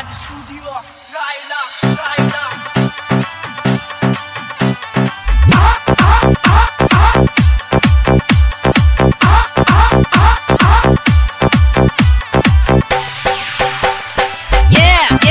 Raj Studio, Raila, Raila. Yeah,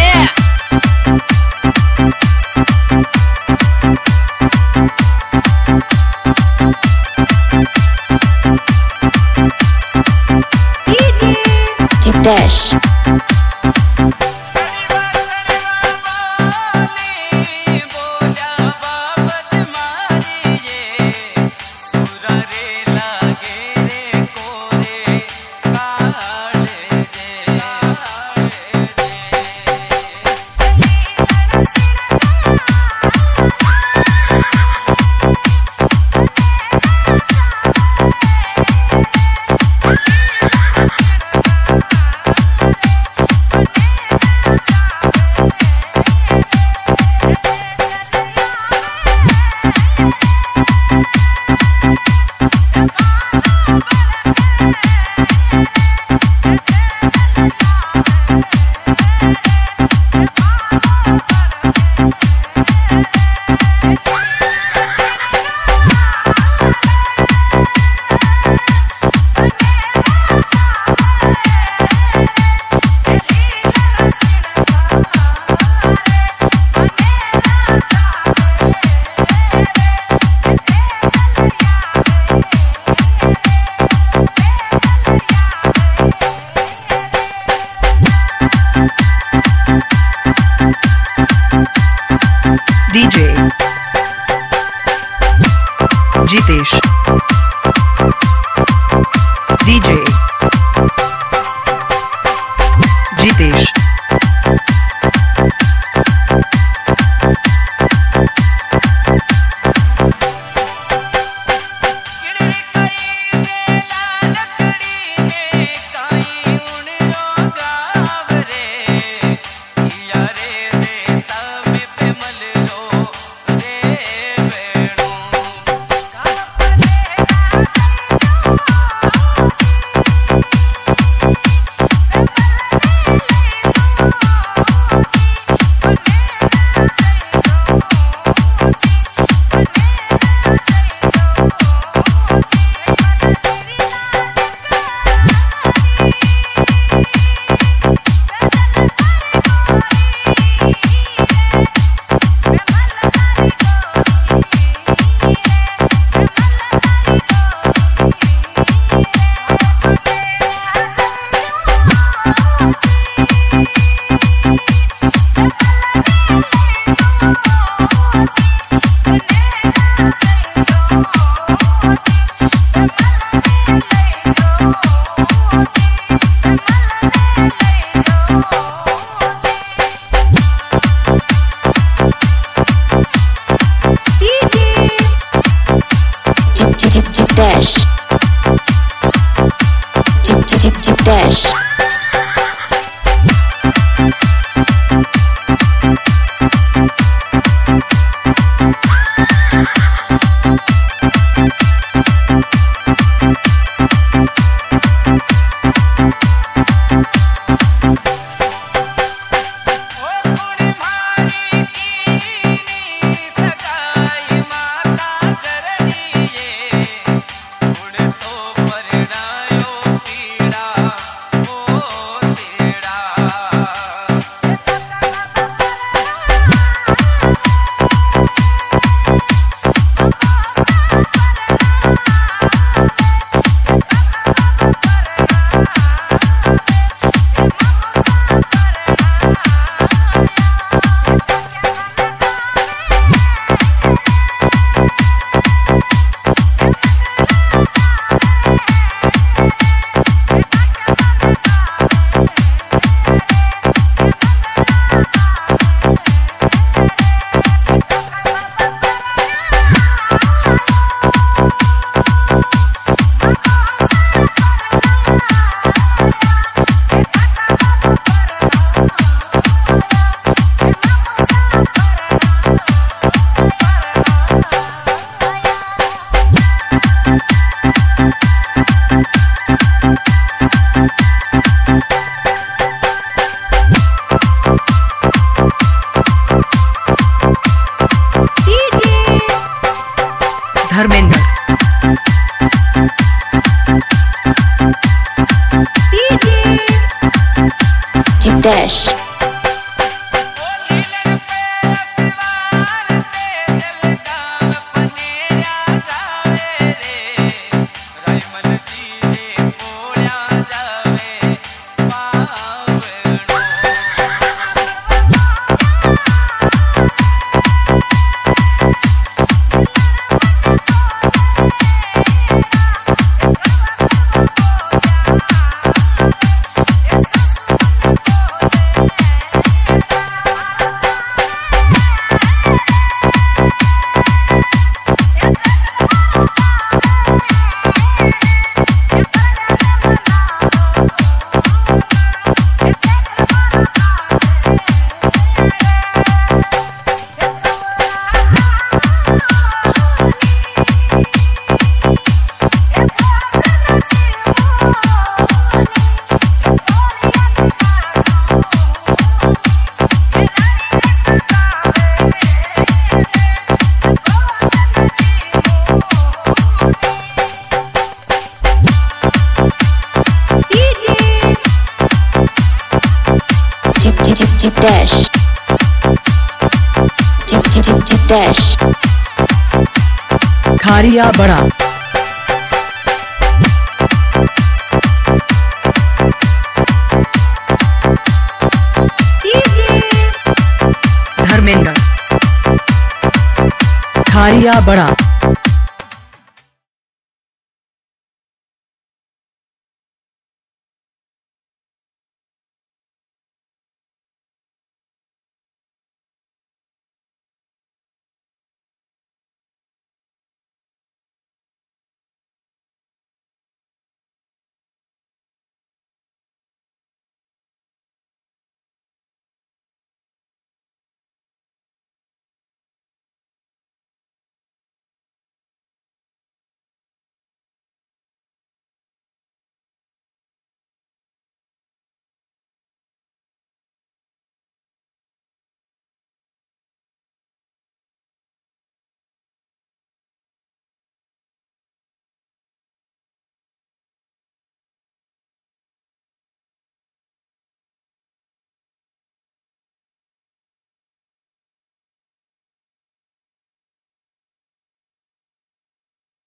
DJ Jitesh. DJ Jitesh de 10. Jitesh. खारिया बड़ा। धर्मेंद्र। खारिया बड़ा।